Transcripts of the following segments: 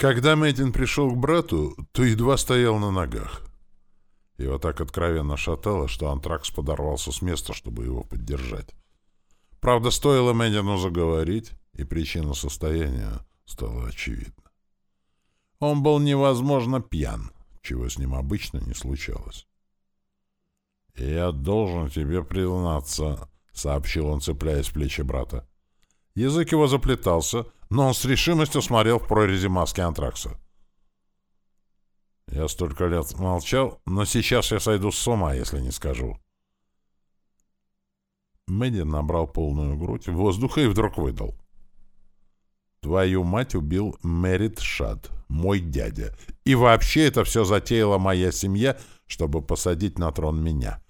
Когда Мэддин пришел к брату, то едва стоял на ногах. Его так откровенно шатало, что Антракс подорвался с места, чтобы его поддержать. Правда, стоило Мэддину заговорить, и причина состояния стала очевидна. Он был невозможно пьян, чего с ним обычно не случалось. «Я должен тебе признаться», — сообщил он, цепляясь в плечи брата. Язык его заплетался, но он с решимостью смотрел в прорези маски антракса. Я столько лет молчал, но сейчас я сойду с ума, если не скажу. Мэдди набрал полную грудь воздуха и вдруг выдал. Твою мать убил Мерит Шад, мой дядя. И вообще это все затеяла моя семья, чтобы посадить на трон меня.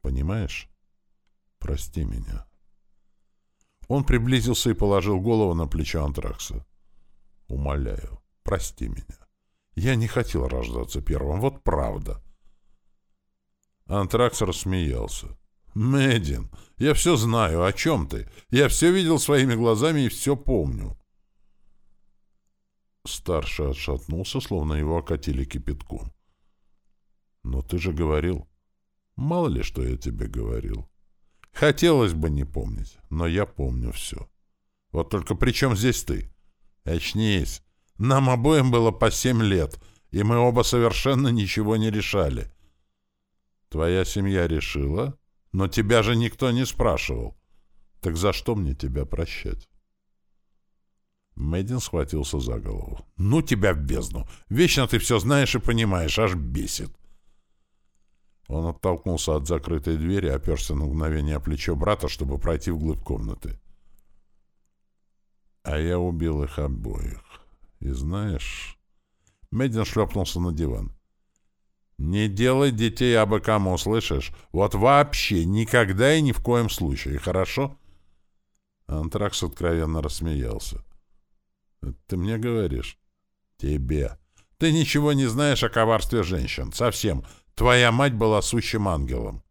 Понимаешь? Прости меня. Он приблизился и положил голову на плечо Антракса. «Умоляю, прости меня. Я не хотел рождаться первым, вот правда». Антракс рассмеялся. «Мэддин, я все знаю, о чем ты. Я все видел своими глазами и все помню». Старший отшатнулся, словно его окатили кипятком. «Но ты же говорил...» «Мало ли, что я тебе говорил. Хотелось бы не помнить, но я помню все. Вот только при чем здесь ты? Очнись. Нам обоим было по семь лет, и мы оба совершенно ничего не решали. Твоя семья решила, но тебя же никто не спрашивал. Так за что мне тебя прощать? Мэддин схватился за голову. «Ну тебя в бездну! Вечно ты все знаешь и понимаешь, аж бесит!» Он оттолкнулся от закрытой двери, оперся на мгновение о плечо брата, чтобы пройти вглубь комнаты. А я убил их обоих. И знаешь... Медин шлепнулся на диван. «Не делай детей абы кому, слышишь? Вот вообще никогда и ни в коем случае, хорошо?» Антракс откровенно рассмеялся. «Ты мне говоришь?» «Тебе. Ты ничего не знаешь о коварстве женщин. Совсем. Твоя мать была сущим ангелом.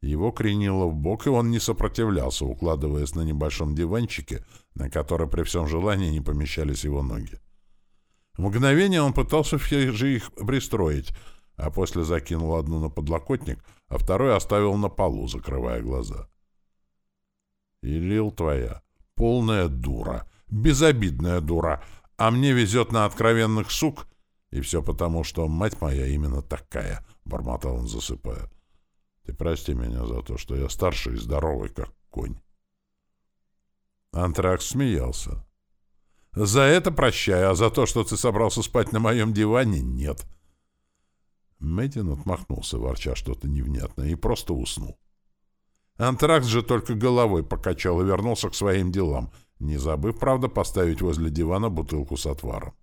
Его кренило в бок, и он не сопротивлялся, укладываясь на небольшом диванчике, на который при всем желании не помещались его ноги. В мгновение он пытался же их пристроить, а после закинул одну на подлокотник, а второй оставил на полу, закрывая глаза. И лил твоя, полная дура, безобидная дура, а мне везет на откровенных сук — и все потому, что мать моя именно такая, — бормотал он, засыпая. Ты прости меня за то, что я старший и здоровый, как конь. Антракс смеялся. За это прощаю, а за то, что ты собрался спать на моем диване, нет. Мэддин отмахнулся, ворча что-то невнятное, и просто уснул. Антракс же только головой покачал и вернулся к своим делам, не забыв, правда, поставить возле дивана бутылку с отваром.